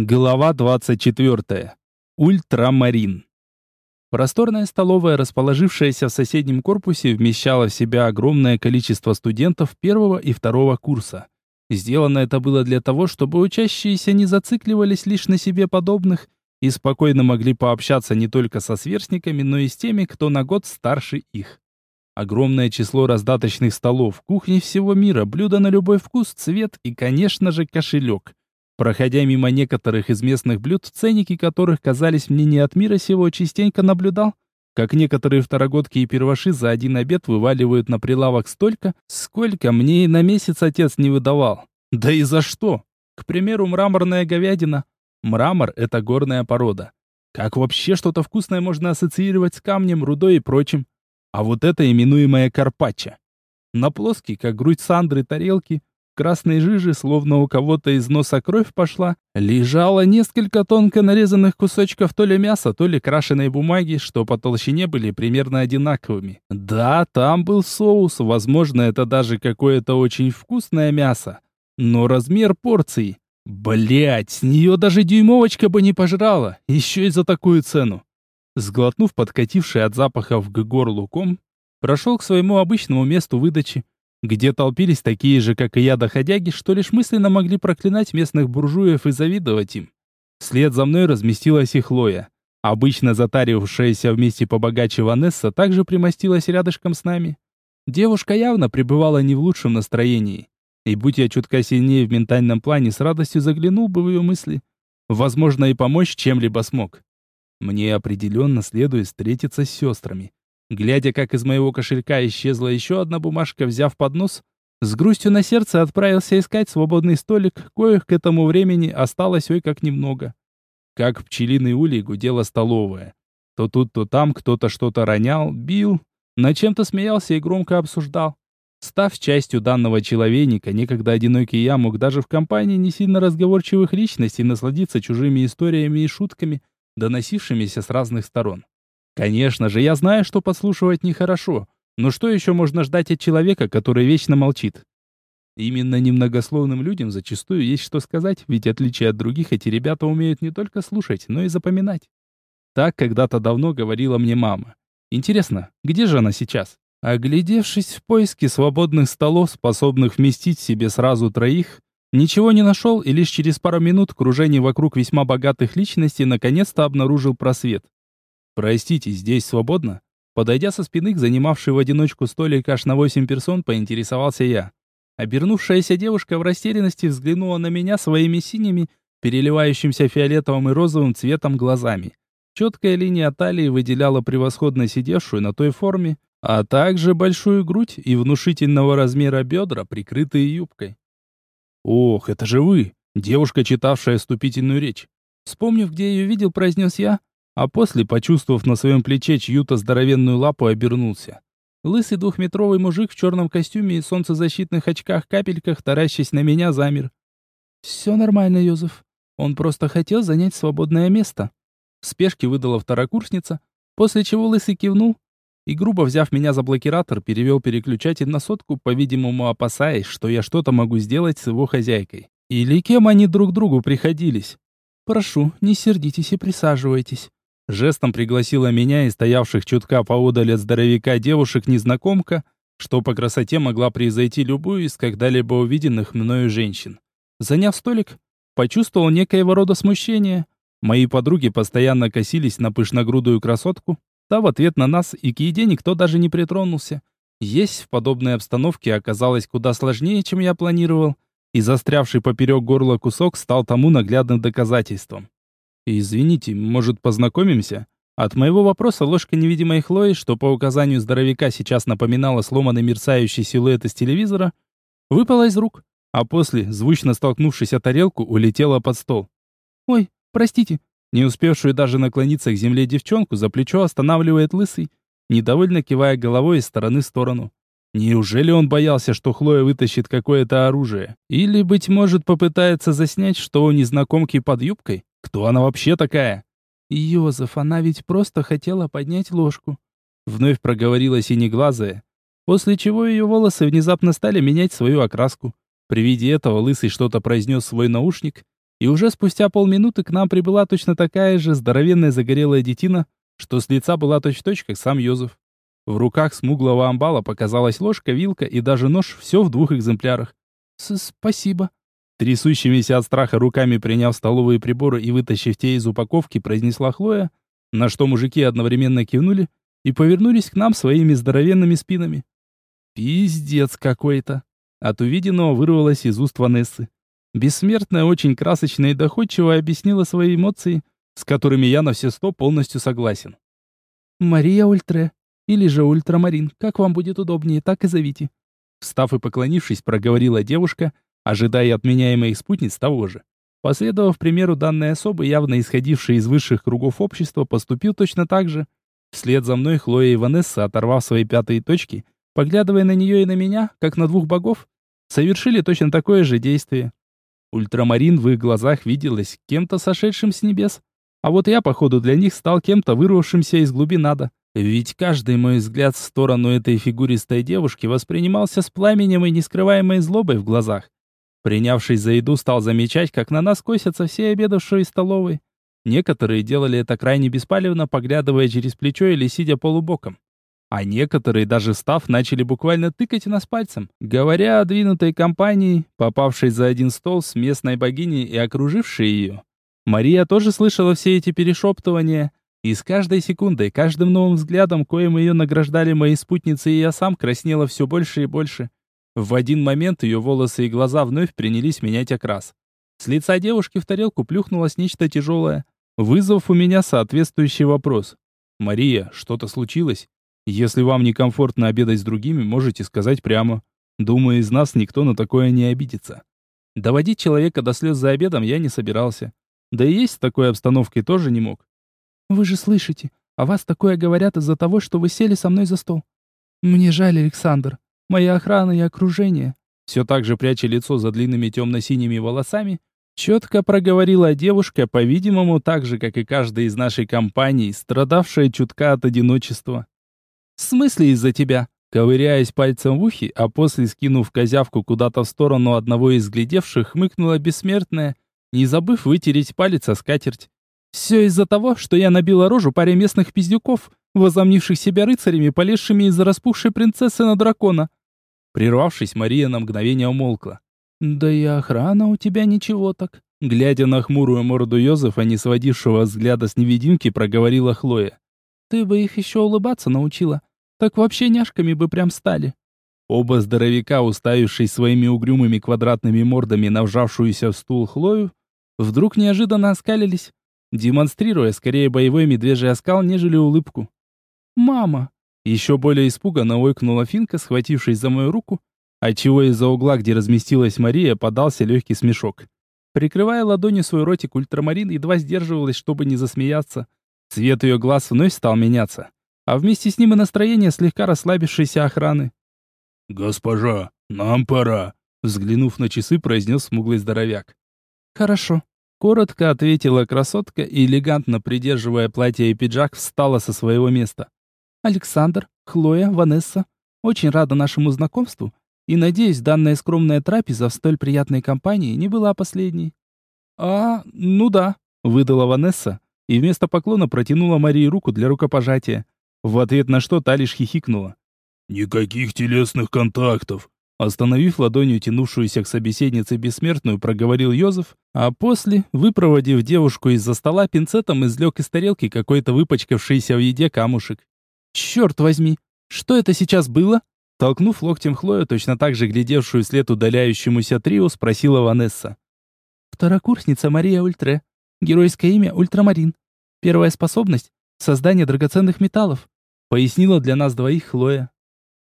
Глава 24. Ультрамарин. Просторная столовая, расположившаяся в соседнем корпусе, вмещала в себя огромное количество студентов первого и второго курса. Сделано это было для того, чтобы учащиеся не зацикливались лишь на себе подобных и спокойно могли пообщаться не только со сверстниками, но и с теми, кто на год старше их. Огромное число раздаточных столов, кухни всего мира, блюда на любой вкус, цвет и, конечно же, кошелек. Проходя мимо некоторых из местных блюд, ценники которых казались мне не от мира сего, частенько наблюдал, как некоторые второгодки и перваши за один обед вываливают на прилавок столько, сколько мне и на месяц отец не выдавал. Да и за что? К примеру, мраморная говядина. Мрамор – это горная порода. Как вообще что-то вкусное можно ассоциировать с камнем, рудой и прочим? А вот это именуемая карпаччо. На плоские, как грудь Сандры, тарелки красной жижи, словно у кого-то из носа кровь пошла, лежало несколько тонко нарезанных кусочков то ли мяса, то ли крашеной бумаги, что по толщине были примерно одинаковыми. Да, там был соус, возможно, это даже какое-то очень вкусное мясо. Но размер порции... Блять, с нее даже дюймовочка бы не пожрала, еще и за такую цену. Сглотнув подкативший от запахов к горлу ком, прошел к своему обычному месту выдачи, где толпились такие же, как и я, доходяги, что лишь мысленно могли проклинать местных буржуев и завидовать им. Вслед за мной разместилась и Хлоя. Обычно затаривавшаяся вместе побогаче Ванесса также примостилась рядышком с нами. Девушка явно пребывала не в лучшем настроении. И будь я чутка сильнее в ментальном плане, с радостью заглянул бы в ее мысли. Возможно, и помочь чем-либо смог. Мне определенно следует встретиться с сестрами. Глядя, как из моего кошелька исчезла еще одна бумажка, взяв поднос, с грустью на сердце отправился искать свободный столик, коих к этому времени осталось ой как немного. Как пчелиный улей гудела столовая. То тут, то там кто-то что-то ронял, бил, над чем-то смеялся и громко обсуждал. Став частью данного человека, некогда одинокий я мог даже в компании не сильно разговорчивых личностей насладиться чужими историями и шутками, доносившимися с разных сторон. Конечно же, я знаю, что подслушивать нехорошо, но что еще можно ждать от человека, который вечно молчит? Именно немногословным людям зачастую есть что сказать, ведь отличие от других эти ребята умеют не только слушать, но и запоминать. Так когда-то давно говорила мне мама. Интересно, где же она сейчас? Оглядевшись в поиске свободных столов, способных вместить себе сразу троих, ничего не нашел и лишь через пару минут кружения вокруг весьма богатых личностей наконец-то обнаружил просвет. «Простите, здесь свободно?» Подойдя со спины к занимавшей в одиночку столик аж на восемь персон, поинтересовался я. Обернувшаяся девушка в растерянности взглянула на меня своими синими, переливающимся фиолетовым и розовым цветом глазами. Четкая линия талии выделяла превосходно сидевшую на той форме, а также большую грудь и внушительного размера бедра, прикрытые юбкой. «Ох, это же вы!» Девушка, читавшая вступительную речь. Вспомнив, где ее видел, произнес я, а после, почувствовав на своем плече чью-то здоровенную лапу, обернулся. Лысый двухметровый мужик в черном костюме и солнцезащитных очках-капельках, таращась на меня, замер. «Все нормально, Йозеф. Он просто хотел занять свободное место». В спешке выдала второкурсница, после чего Лысый кивнул и, грубо взяв меня за блокиратор, перевел переключатель на сотку, по-видимому, опасаясь, что я что-то могу сделать с его хозяйкой. Или кем они друг другу приходились. «Прошу, не сердитесь и присаживайтесь. Жестом пригласила меня и стоявших чутка поодаль от здоровяка девушек-незнакомка, что по красоте могла произойти любую из когда-либо увиденных мною женщин. Заняв столик, почувствовал некоего рода смущение. Мои подруги постоянно косились на пышногрудую красотку, та в ответ на нас, и к еде никто даже не притронулся. Есть в подобной обстановке оказалось куда сложнее, чем я планировал, и застрявший поперек горла кусок стал тому наглядным доказательством. «Извините, может, познакомимся?» От моего вопроса ложка невидимой Хлои, что по указанию здоровяка сейчас напоминала сломанный мерцающий силуэт из телевизора, выпала из рук, а после, звучно столкнувшись о тарелку, улетела под стол. «Ой, простите», не успевшую даже наклониться к земле девчонку за плечо останавливает лысый, недовольно кивая головой из стороны в сторону. Неужели он боялся, что Хлоя вытащит какое-то оружие? Или, быть может, попытается заснять, что у незнакомки под юбкой? Кто она вообще такая? Йозеф, она ведь просто хотела поднять ложку. Вновь проговорила синеглазая, после чего ее волосы внезапно стали менять свою окраску. При виде этого Лысый что-то произнес свой наушник, И уже спустя полминуты к нам прибыла точно такая же здоровенная загорелая детина, что с лица была точь-в-точь, как сам Йозеф. В руках смуглого амбала показалась ложка, вилка и даже нож, все в двух экземплярах. «Спасибо». Трясущимися от страха руками приняв столовые приборы и вытащив те из упаковки, произнесла Хлоя, на что мужики одновременно кивнули и повернулись к нам своими здоровенными спинами. Пиздец какой-то. От увиденного вырвалось из уст Ванессы. Бессмертная очень красочно и доходчиво объяснила свои эмоции, с которыми я на все сто полностью согласен. «Мария Ультре, или же Ультрамарин, как вам будет удобнее, так и зовите». Встав и поклонившись, проговорила девушка, ожидая от меня и моих спутниц того же. Последовав примеру данной особы, явно исходившей из высших кругов общества, поступил точно так же. Вслед за мной Хлоя и Ванесса, оторвав свои пятые точки, поглядывая на нее и на меня, как на двух богов, совершили точно такое же действие. Ультрамарин в их глазах виделась кем-то сошедшим с небес, а вот я, походу, для них стал кем-то вырвавшимся из глубин ада. Ведь каждый мой взгляд в сторону этой фигуристой девушки воспринимался с пламенем и нескрываемой злобой в глазах. Принявшись за еду, стал замечать, как на нас косятся все обедавшие из столовой. Некоторые делали это крайне беспалевно, поглядывая через плечо или сидя полубоком. А некоторые, даже став, начали буквально тыкать нас пальцем, говоря о двинутой компании, попавшей за один стол с местной богиней и окружившей ее. Мария тоже слышала все эти перешептывания, и с каждой секундой, каждым новым взглядом, коим ее награждали мои спутницы, и я сам краснела все больше и больше. В один момент ее волосы и глаза вновь принялись менять окрас. С лица девушки в тарелку плюхнулось нечто тяжелое, вызвав у меня соответствующий вопрос. «Мария, что-то случилось?» Если вам некомфортно обедать с другими, можете сказать прямо. Думаю, из нас никто на такое не обидится. Доводить человека до слез за обедом я не собирался. Да и есть в такой обстановке тоже не мог. Вы же слышите, а вас такое говорят из-за того, что вы сели со мной за стол. Мне жаль, Александр. Моя охрана и окружение. Все так же пряча лицо за длинными темно-синими волосами, четко проговорила девушка, по-видимому, так же, как и каждая из нашей компании, страдавшая чутка от одиночества. «В смысле из-за тебя?» Ковыряясь пальцем в ухе, а после скинув козявку куда-то в сторону одного из глядевших, хмыкнула бессмертная, не забыв вытереть палец о скатерть. «Все из-за того, что я набила рожу паре местных пиздюков, возомнивших себя рыцарями, полезшими из-за распухшей принцессы на дракона». Прервавшись, Мария на мгновение умолкла. «Да и охрана у тебя ничего так». Глядя на хмурую морду Йозефа, не сводившего взгляда с невидимки, проговорила Хлоя. «Ты бы их еще улыбаться научила так вообще няшками бы прям стали. Оба здоровяка, уставившись своими угрюмыми квадратными мордами на вжавшуюся в стул Хлою, вдруг неожиданно оскалились, демонстрируя скорее боевой медвежий оскал, нежели улыбку. «Мама!» Еще более испуганно ойкнула Финка, схватившись за мою руку, отчего из-за угла, где разместилась Мария, подался легкий смешок. Прикрывая ладонью свой ротик, ультрамарин едва сдерживалась, чтобы не засмеяться. Цвет ее глаз вновь стал меняться а вместе с ним и настроение слегка расслабившейся охраны. «Госпожа, нам пора», — взглянув на часы, произнес смуглый здоровяк. «Хорошо», — коротко ответила красотка и, элегантно придерживая платье и пиджак, встала со своего места. «Александр, Хлоя, Ванесса, очень рада нашему знакомству и, надеюсь, данная скромная трапеза в столь приятной компании не была последней». «А, ну да», — выдала Ванесса и вместо поклона протянула Марии руку для рукопожатия. В ответ на что та лишь хихикнула. «Никаких телесных контактов!» Остановив ладонью тянувшуюся к собеседнице бессмертную, проговорил Йозеф, а после, выпроводив девушку из-за стола, пинцетом извлек из тарелки какой-то выпачкавшийся в еде камушек. «Черт возьми! Что это сейчас было?» Толкнув локтем Хлою, точно так же глядевшую след удаляющемуся трио, спросила Ванесса. «Второкурсница Мария Ультре. Геройское имя Ультрамарин. Первая способность Создание драгоценных металлов», — пояснила для нас двоих Хлоя.